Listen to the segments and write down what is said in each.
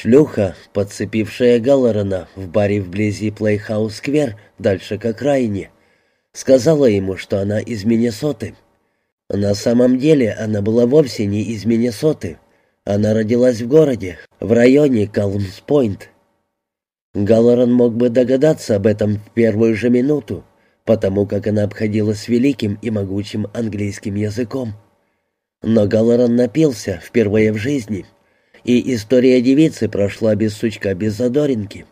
Шлюха, подцепившая Галлорена в баре вблизи Плейхаус-сквер, дальше к окраине, сказала ему, что она из Миннесоты. На самом деле она была вовсе не из Миннесоты. Она родилась в городе, в районе Калмс-Пойнт. Галлорен мог бы догадаться об этом в первую же минуту, потому как она обходилась великим и могучим английским языком. Но Галлорен напился впервые в жизни — и история девицы прошла без сучка, без задоринки.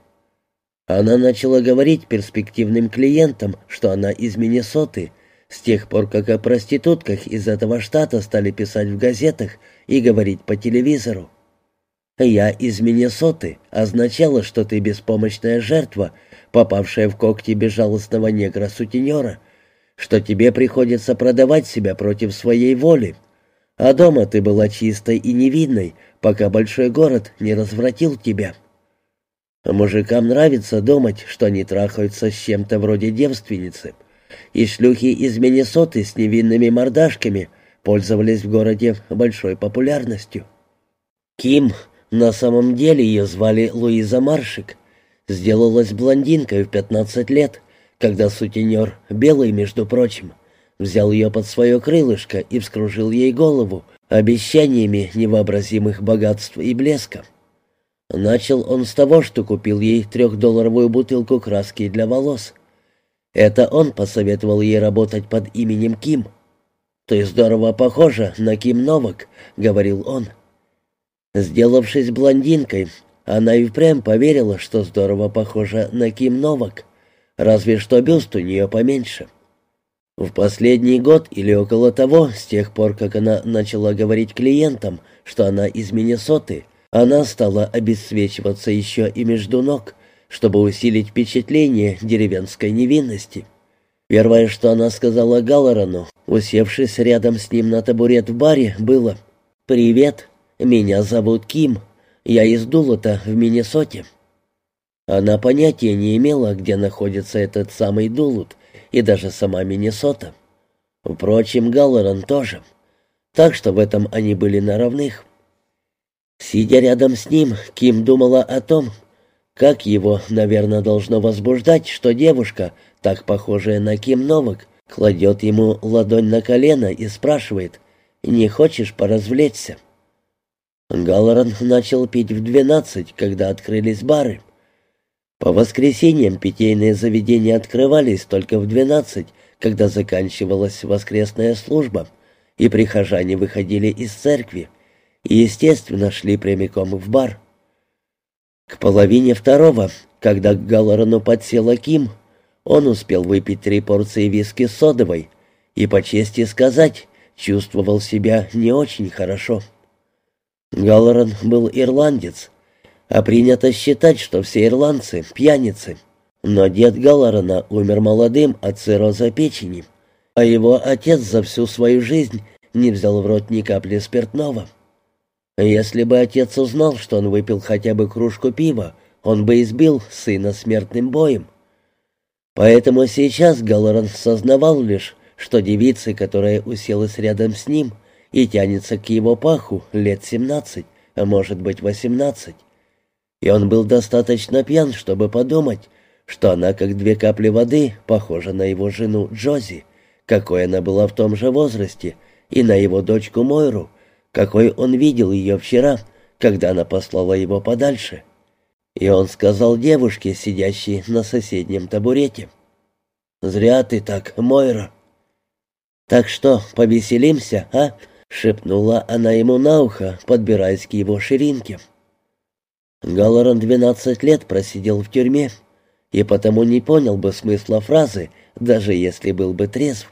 Она начала говорить перспективным клиентам, что она из Миннесоты, с тех пор, как о проститутках из этого штата стали писать в газетах и говорить по телевизору. «Я из Миннесоты» означало, что ты беспомощная жертва, попавшая в когти безжалостного негра-сутенера, что тебе приходится продавать себя против своей воли, а дома ты была чистой и невинной, пока большой город не развратил тебя. Мужикам нравится думать, что они трахаются с чем-то вроде девственницы, и шлюхи из Миннесоты с невинными мордашками пользовались в городе большой популярностью. Ким, на самом деле ее звали Луиза Маршик, сделалась блондинкой в 15 лет, когда сутенер, белый, между прочим, взял ее под свое крылышко и вскружил ей голову обещаниями невообразимых богатств и блеска. Начал он с того, что купил ей трехдолларовую бутылку краски для волос. Это он посоветовал ей работать под именем Ким. «Ты здорово похожа на Ким Новак», — говорил он. Сделавшись блондинкой, она и впрямь поверила, что здорово похожа на Ким Новак, разве что бюст у нее поменьше. В последний год или около того, с тех пор, как она начала говорить клиентам, что она из Миннесоты, она стала обесцвечиваться еще и между ног, чтобы усилить впечатление деревенской невинности. Первое, что она сказала Галлорану, усевшись рядом с ним на табурет в баре, было «Привет, меня зовут Ким, я из Дулота в Миннесоте». Она понятия не имела, где находится этот самый Дулут, и даже сама Миннесота. Впрочем, Галлоран тоже. Так что в этом они были на равных. Сидя рядом с ним, Ким думала о том, как его, наверное, должно возбуждать, что девушка, так похожая на Ким Новак, кладет ему ладонь на колено и спрашивает, «Не хочешь поразвлечься?» Галлоран начал пить в двенадцать, когда открылись бары. По воскресеньям питейные заведения открывались только в двенадцать, когда заканчивалась воскресная служба, и прихожане выходили из церкви и, естественно, шли прямиком в бар. К половине второго, когда к Галлорану подсела Ким, он успел выпить три порции виски содовой и, по чести сказать, чувствовал себя не очень хорошо. Галлоран был ирландец, а принято считать, что все ирландцы — пьяницы. Но дед Галлорана умер молодым от цирроза печени, а его отец за всю свою жизнь не взял в рот ни капли спиртного. Если бы отец узнал, что он выпил хотя бы кружку пива, он бы избил сына смертным боем. Поэтому сейчас Галлоран сознавал лишь, что девица, которая уселась рядом с ним и тянется к его паху лет семнадцать, а может быть восемнадцать, и он был достаточно пьян, чтобы подумать, что она, как две капли воды, похожа на его жену Джози, какой она была в том же возрасте, и на его дочку Мойру, какой он видел ее вчера, когда она послала его подальше. И он сказал девушке, сидящей на соседнем табурете, «Зря ты так, Мойра». «Так что, повеселимся, а?» — шепнула она ему на ухо, подбираясь к его ширинке. Галлоран двенадцать лет просидел в тюрьме и потому не понял бы смысла фразы, даже если был бы трезв.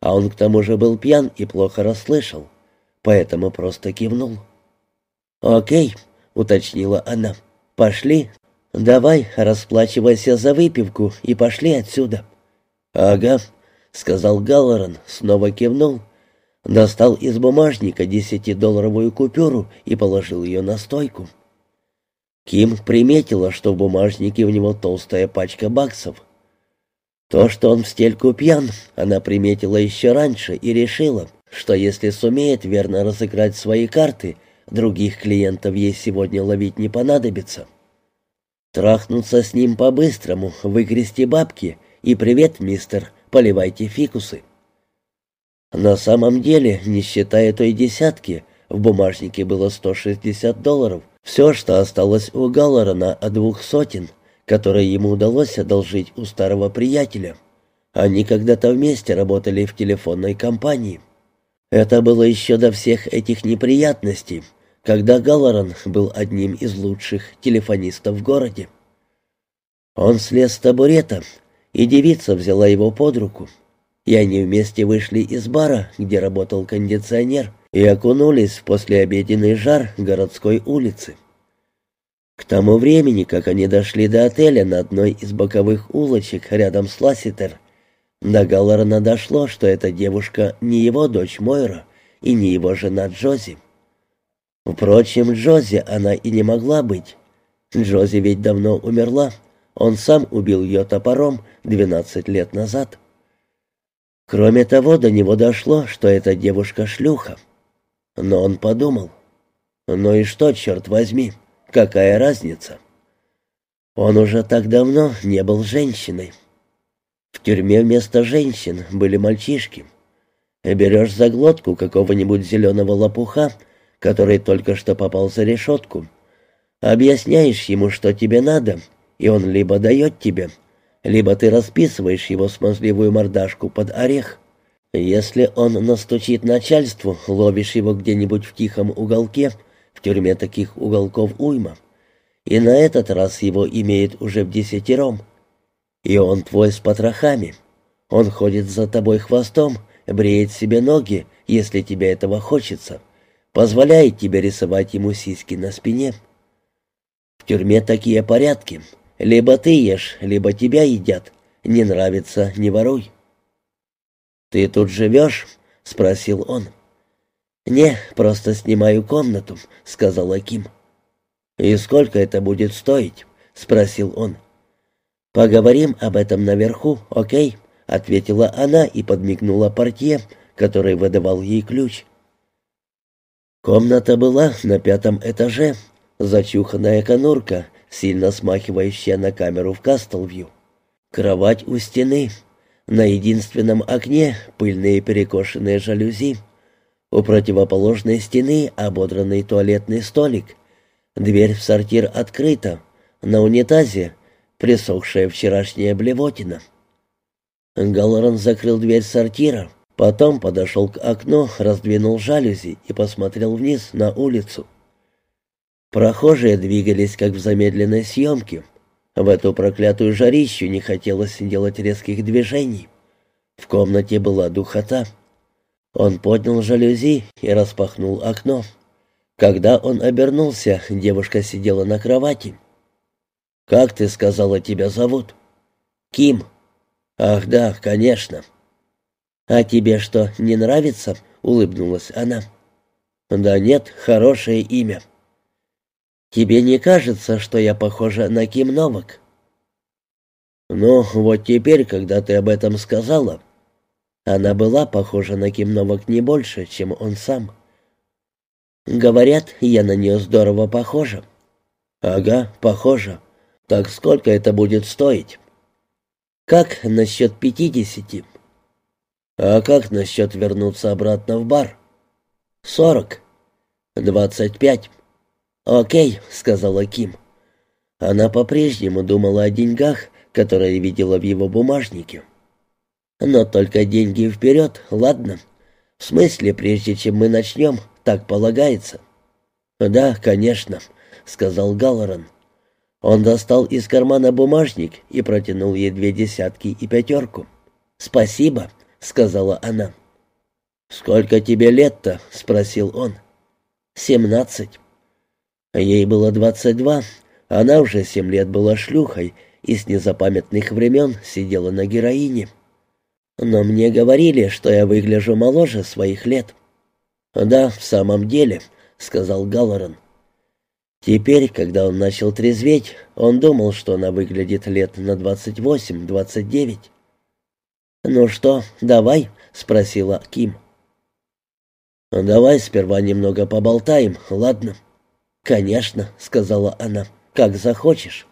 А он к тому же был пьян и плохо расслышал, поэтому просто кивнул. «Окей», — уточнила она, — «пошли. Давай, расплачивайся за выпивку и пошли отсюда». «Ага», — сказал Галлоран, снова кивнул, достал из бумажника десятидолларовую купюру и положил ее на стойку. Ким приметила, что в бумажнике у него толстая пачка баксов. То, что он в стельку пьян, она приметила еще раньше и решила, что если сумеет верно разыграть свои карты, других клиентов ей сегодня ловить не понадобится. Трахнуться с ним по-быстрому, выгрести бабки и «Привет, мистер, поливайте фикусы». На самом деле, не считая той десятки, в бумажнике было 160 долларов. Все, что осталось у Галлорана от двух сотен, которые ему удалось одолжить у старого приятеля. Они когда-то вместе работали в телефонной компании. Это было еще до всех этих неприятностей, когда Галлоран был одним из лучших телефонистов в городе. Он слез с табурета, и девица взяла его под руку, и они вместе вышли из бара, где работал кондиционер, и окунулись в послеобеденный жар городской улицы. К тому времени, как они дошли до отеля на одной из боковых улочек рядом с Ласситер, до Галлорана дошло, что эта девушка не его дочь Мойра и не его жена Джози. Впрочем, Джози она и не могла быть. Джози ведь давно умерла. Он сам убил ее топором 12 лет назад. Кроме того, до него дошло, что эта девушка шлюха. Но он подумал, ну и что, черт возьми, какая разница? Он уже так давно не был женщиной. В тюрьме вместо женщин были мальчишки. Берешь за глотку какого-нибудь зеленого лопуха, который только что попал за решетку, объясняешь ему, что тебе надо, и он либо дает тебе, либо ты расписываешь его смазливую мордашку под орех. Если он настучит начальству, ловишь его где-нибудь в тихом уголке, в тюрьме таких уголков уйма, и на этот раз его имеет уже в десятером. И он твой с потрохами. Он ходит за тобой хвостом, бреет себе ноги, если тебе этого хочется, позволяет тебе рисовать ему сиськи на спине. В тюрьме такие порядки. Либо ты ешь, либо тебя едят. Не нравится — не воруй. «Ты тут живешь?» — спросил он. «Не, просто снимаю комнату», — сказала Ким. «И сколько это будет стоить?» — спросил он. «Поговорим об этом наверху, окей?» — ответила она и подмигнула портье, который выдавал ей ключ. Комната была на пятом этаже, зачуханная конурка, сильно смахивающая на камеру в Кастлвью. Кровать у стены — на единственном окне пыльные перекошенные жалюзи. У противоположной стены ободранный туалетный столик. Дверь в сортир открыта. На унитазе присохшая вчерашняя блевотина. Галлоран закрыл дверь сортира, потом подошел к окну, раздвинул жалюзи и посмотрел вниз на улицу. Прохожие двигались, как в замедленной съемке — в эту проклятую жарищу не хотелось делать резких движений. В комнате была духота. Он поднял жалюзи и распахнул окно. Когда он обернулся, девушка сидела на кровати. «Как ты сказала, тебя зовут?» «Ким». «Ах да, конечно». «А тебе что, не нравится?» — улыбнулась она. «Да нет, хорошее имя». Тебе не кажется, что я похожа на Ким Новак?» «Ну, вот теперь, когда ты об этом сказала...» Она была похожа на Ким Новак не больше, чем он сам. «Говорят, я на нее здорово похожа». «Ага, похожа. Так сколько это будет стоить?» «Как насчет пятидесяти?» «А как насчет вернуться обратно в бар?» «Сорок». «Двадцать пять». «Окей», — сказала Ким. Она по-прежнему думала о деньгах, которые видела в его бумажнике. «Но только деньги вперед, ладно? В смысле, прежде чем мы начнем, так полагается?» «Да, конечно», — сказал Галлоран. Он достал из кармана бумажник и протянул ей две десятки и пятерку. «Спасибо», — сказала она. «Сколько тебе лет-то?» — спросил он. «Семнадцать». Ей было двадцать два, она уже семь лет была шлюхой и с незапамятных времен сидела на героине. Но мне говорили, что я выгляжу моложе своих лет. «Да, в самом деле», — сказал Галлоран. Теперь, когда он начал трезветь, он думал, что она выглядит лет на двадцать восемь-двадцать девять. «Ну что, давай?» — спросила Ким. «Давай сперва немного поболтаем, ладно?» «Конечно», — сказала она, — «как захочешь».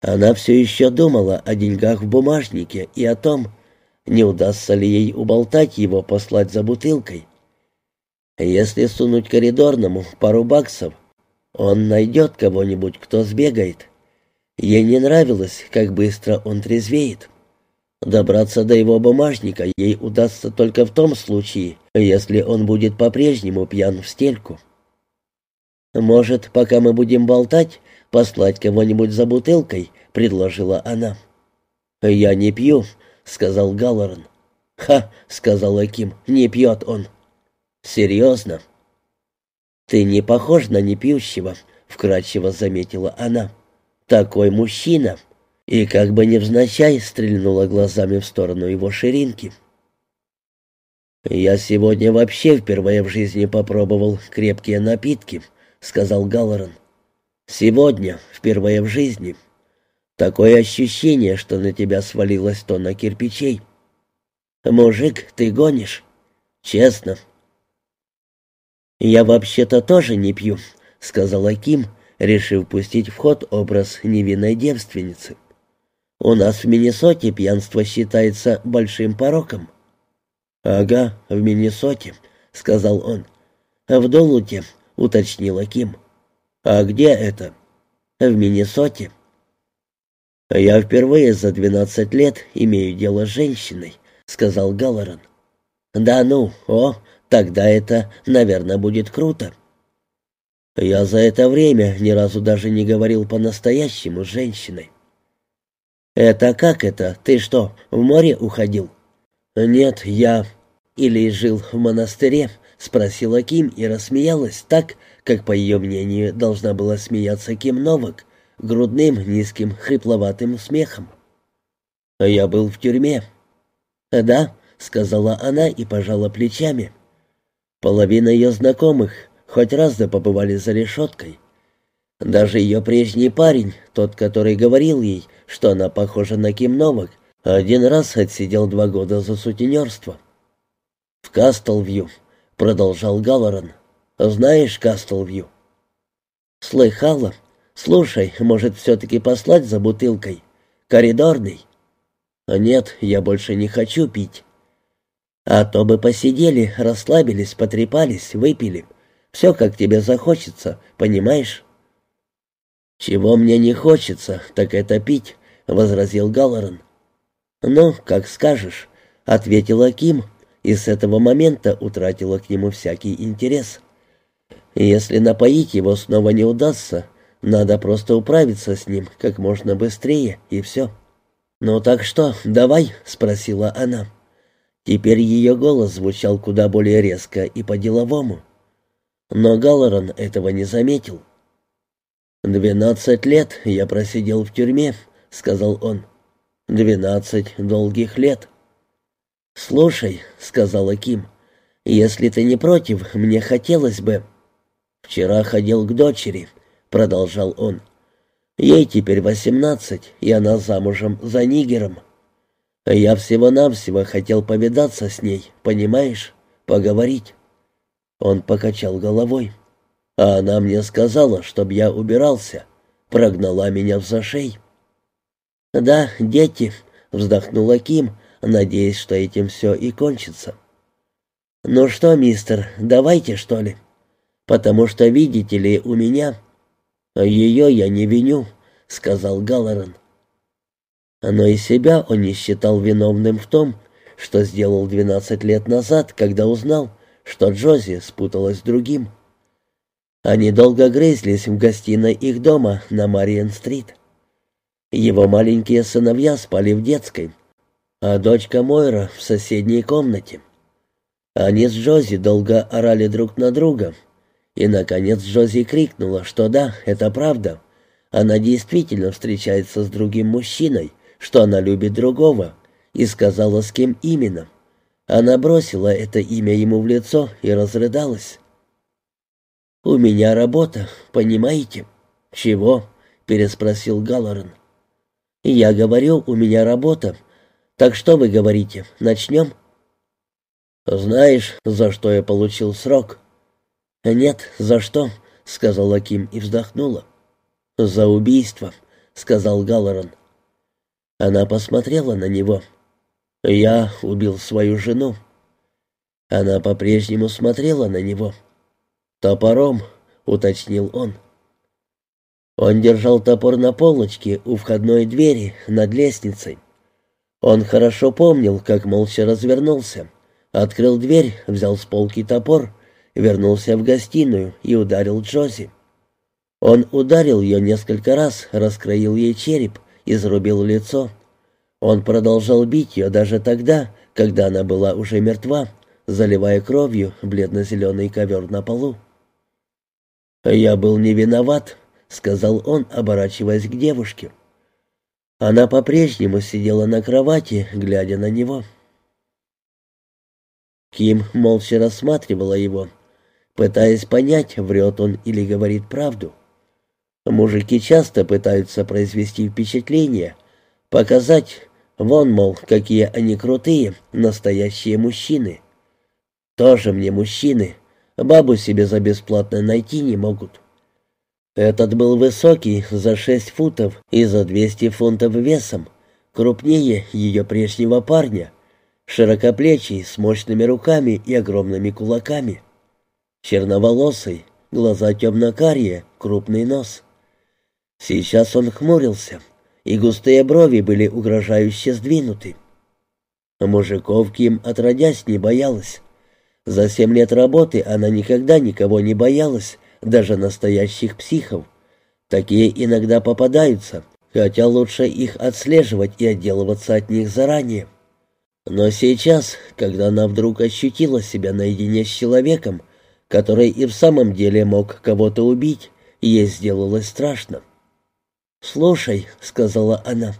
Она все еще думала о деньгах в бумажнике и о том, не удастся ли ей уболтать его послать за бутылкой. Если сунуть коридорному пару баксов, он найдет кого-нибудь, кто сбегает. Ей не нравилось, как быстро он трезвеет. Добраться до его бумажника ей удастся только в том случае, если он будет по-прежнему пьян в стельку. «Может, пока мы будем болтать, послать кого-нибудь за бутылкой?» — предложила она. «Я не пью», — сказал Галлоран. «Ха», — сказал Аким, — «не пьет он». «Серьезно?» «Ты не похож на непьющего», — вкратчиво заметила она. «Такой мужчина». И как бы невзначай стрельнула глазами в сторону его ширинки. «Я сегодня вообще впервые в жизни попробовал крепкие напитки», — сказал Галлоран. «Сегодня, впервые в жизни. Такое ощущение, что на тебя свалилось тонна кирпичей. Мужик, ты гонишь? Честно». «Я вообще-то тоже не пью», — сказал Аким, решив пустить в ход образ невинной девственницы. «У нас в Миннесоте пьянство считается большим пороком». «Ага, в Миннесоте», — сказал он. «В Долуте уточнила Ким. «А где это?» «В Миннесоте». «Я впервые за двенадцать лет имею дело с женщиной», — сказал Галлоран. «Да ну, о, тогда это, наверное, будет круто». «Я за это время ни разу даже не говорил по-настоящему с женщиной». «Это как это? Ты что, в море уходил?» «Нет, я...» «Или жил в монастыре?» — спросила Ким и рассмеялась так, как, по ее мнению, должна была смеяться Ким Новак, грудным, низким, хрипловатым смехом. «Я был в тюрьме». «Да», — сказала она и пожала плечами. Половина ее знакомых хоть раз да побывали за решеткой. Даже ее прежний парень, тот, который говорил ей, что она похожа на Ким Новак, один раз отсидел два года за сутенерство. В Кастлвью продолжал Галлоран. «Знаешь Кастлвью?» «Слыхала. Слушай, может, все-таки послать за бутылкой? Коридорный?» «Нет, я больше не хочу пить». «А то бы посидели, расслабились, потрепались, выпили. Все, как тебе захочется, понимаешь?» «Чего мне не хочется, так это пить», — возразил Галлоран. «Ну, как скажешь», — ответил Аким, и с этого момента утратила к нему всякий интерес. Если напоить его снова не удастся, надо просто управиться с ним как можно быстрее, и все. «Ну так что, давай?» — спросила она. Теперь ее голос звучал куда более резко и по-деловому. Но Галлоран этого не заметил. «Двенадцать лет я просидел в тюрьме», — сказал он. «Двенадцать долгих лет». «Слушай», — сказала Ким, — «если ты не против, мне хотелось бы...» «Вчера ходил к дочери», — продолжал он. «Ей теперь восемнадцать, и она замужем за Нигером. Я всего-навсего хотел повидаться с ней, понимаешь, поговорить». Он покачал головой. А она мне сказала, чтоб я убирался, прогнала меня в зашей. «Да, дети», — вздохнула Ким, — надеясь, что этим все и кончится. «Ну что, мистер, давайте, что ли? Потому что, видите ли, у меня...» «Ее я не виню», — сказал Галлоран. Но и себя он не считал виновным в том, что сделал двенадцать лет назад, когда узнал, что Джози спуталась с другим. Они долго грызлись в гостиной их дома на Мариен-стрит. Его маленькие сыновья спали в детской, а дочка Мойра в соседней комнате. Они с Джози долго орали друг на друга, и, наконец, Джози крикнула, что да, это правда. Она действительно встречается с другим мужчиной, что она любит другого, и сказала, с кем именно. Она бросила это имя ему в лицо и разрыдалась. «У меня работа, понимаете?» «Чего?» — переспросил Галлорен. «Я говорю, у меня работа, так что вы говорите, начнем?» «Знаешь, за что я получил срок?» «Нет, за что?» — сказала Ким и вздохнула. «За убийство», — сказал Галлоран. Она посмотрела на него. «Я убил свою жену». Она по-прежнему смотрела на него. «Топором», — уточнил он. Он держал топор на полочке у входной двери над лестницей. Он хорошо помнил, как молча развернулся, открыл дверь, взял с полки топор, вернулся в гостиную и ударил Джози. Он ударил ее несколько раз, раскроил ей череп, изрубил лицо. Он продолжал бить ее даже тогда, когда она была уже мертва, заливая кровью бледно-зеленый ковер на полу. «Я был не виноват», — сказал он, оборачиваясь к девушке. Она по-прежнему сидела на кровати, глядя на него. Ким молча рассматривала его, пытаясь понять, врет он или говорит правду. Мужики часто пытаются произвести впечатление, показать, вон, мол, какие они крутые, настоящие мужчины. Тоже мне мужчины, бабу себе за бесплатно найти не могут. Этот был высокий, за шесть футов и за двести фунтов весом, крупнее ее прежнего парня, широкоплечий, с мощными руками и огромными кулаками. Черноволосый, глаза темно-карие, крупный нос. Сейчас он хмурился, и густые брови были угрожающе сдвинуты. Мужиков Ким отродясь не боялась. За семь лет работы она никогда никого не боялась, даже настоящих психов. Такие иногда попадаются, хотя лучше их отслеживать и отделываться от них заранее. Но сейчас, когда она вдруг ощутила себя наедине с человеком, который и в самом деле мог кого-то убить, ей сделалось страшно. «Слушай», — сказала она,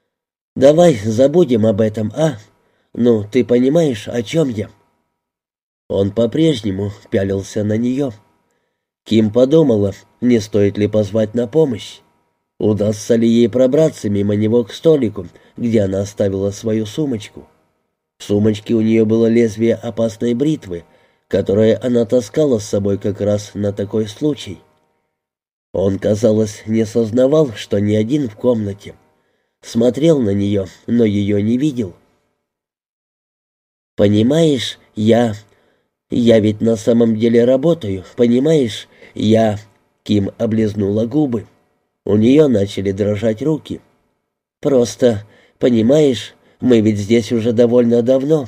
— «давай забудем об этом, а? Ну, ты понимаешь, о чем я?» Он по-прежнему пялился на нее. Ким подумала, не стоит ли позвать на помощь. Удастся ли ей пробраться мимо него к столику, где она оставила свою сумочку. В сумочке у нее было лезвие опасной бритвы, которое она таскала с собой как раз на такой случай. Он, казалось, не сознавал, что ни один в комнате. Смотрел на нее, но ее не видел. «Понимаешь, я... Я ведь на самом деле работаю, понимаешь? Я...» Ким облизнула губы. У нее начали дрожать руки. «Просто, понимаешь, мы ведь здесь уже довольно давно.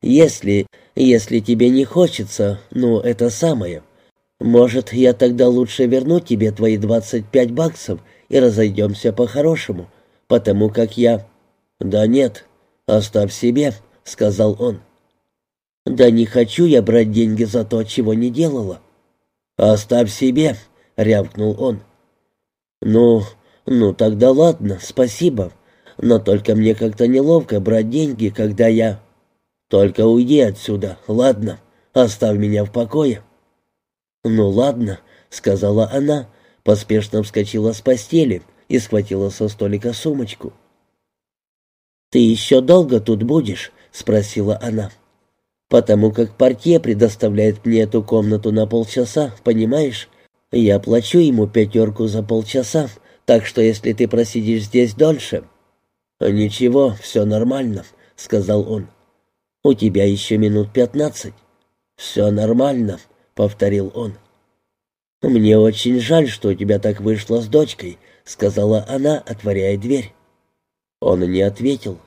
Если... если тебе не хочется, ну, это самое. Может, я тогда лучше верну тебе твои двадцать пять баксов и разойдемся по-хорошему, потому как я...» «Да нет, оставь себе», — сказал он. «Да не хочу я брать деньги за то, чего не делала». «Оставь себе», — рявкнул он. «Ну, ну тогда ладно, спасибо. Но только мне как-то неловко брать деньги, когда я...» «Только уйди отсюда, ладно? Оставь меня в покое». «Ну ладно», — сказала она, поспешно вскочила с постели и схватила со столика сумочку. «Ты еще долго тут будешь?» — спросила она потому как портье предоставляет мне эту комнату на полчаса, понимаешь? Я плачу ему пятерку за полчаса, так что если ты просидишь здесь дольше...» «Ничего, все нормально», — сказал он. «У тебя еще минут пятнадцать». «Все нормально», — повторил он. «Мне очень жаль, что у тебя так вышло с дочкой», — сказала она, отворяя дверь. Он не ответил.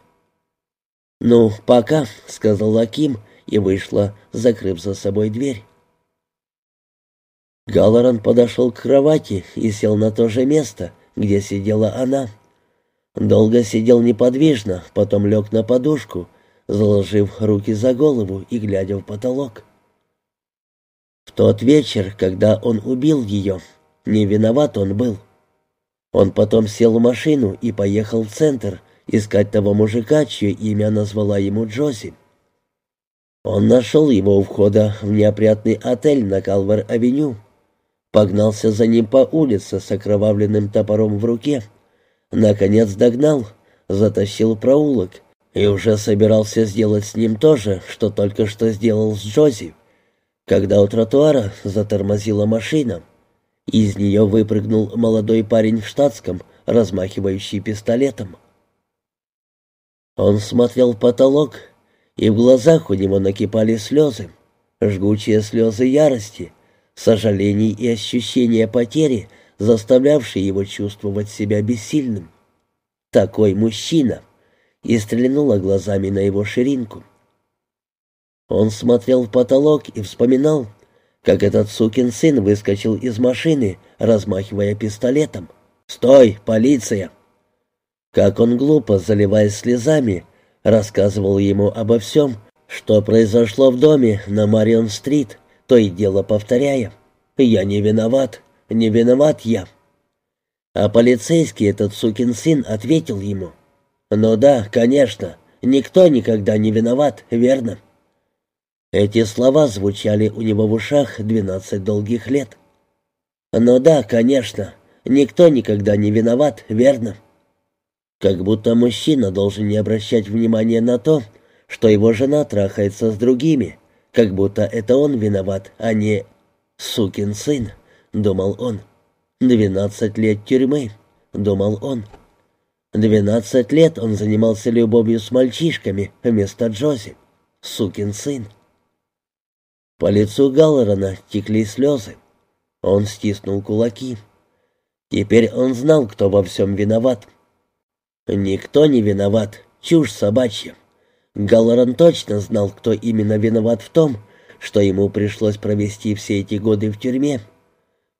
«Ну, пока», — сказал Аким, и вышла, закрыв за собой дверь. Галлоран подошел к кровати и сел на то же место, где сидела она. Долго сидел неподвижно, потом лег на подушку, заложив руки за голову и глядя в потолок. В тот вечер, когда он убил ее, не виноват он был. Он потом сел в машину и поехал в центр искать того мужика, чье имя назвала ему Джози. Он нашел его у входа в неопрятный отель на Калвер-авеню. Погнался за ним по улице с окровавленным топором в руке. Наконец догнал, затащил проулок И уже собирался сделать с ним то же, что только что сделал с Джози. Когда у тротуара затормозила машина, из нее выпрыгнул молодой парень в штатском, размахивающий пистолетом. Он смотрел в потолок, и в глазах у него накипали слезы, жгучие слезы ярости, сожалений и ощущения потери, заставлявшие его чувствовать себя бессильным. Такой мужчина! И стрельнула глазами на его ширинку. Он смотрел в потолок и вспоминал, как этот сукин сын выскочил из машины, размахивая пистолетом. «Стой, полиция!» Как он глупо, заливаясь слезами, рассказывал ему обо всем, что произошло в доме на Марион-стрит, то и дело повторяя. «Я не виноват, не виноват я». А полицейский этот сукин сын ответил ему. «Ну да, конечно, никто никогда не виноват, верно?» Эти слова звучали у него в ушах двенадцать долгих лет. «Ну да, конечно, никто никогда не виноват, верно?» Как будто мужчина должен не обращать внимания на то, что его жена трахается с другими, как будто это он виноват, а не «сукин сын», — думал он. «Двенадцать лет тюрьмы», — думал он. Двенадцать лет он занимался любовью с мальчишками вместо Джози. Сукин сын. По лицу Галлорана текли слезы. Он стиснул кулаки. Теперь он знал, кто во всем виноват. Никто не виноват, чушь собачья. Галлоран точно знал, кто именно виноват в том, что ему пришлось провести все эти годы в тюрьме.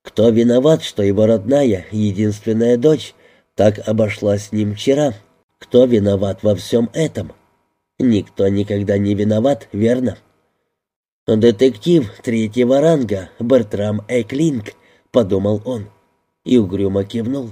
Кто виноват, что его родная, единственная дочь, так обошлась с ним вчера? Кто виноват во всем этом? Никто никогда не виноват, верно? «Детектив третьего ранга Бертрам Эклинг», — подумал он, и угрюмо кивнул.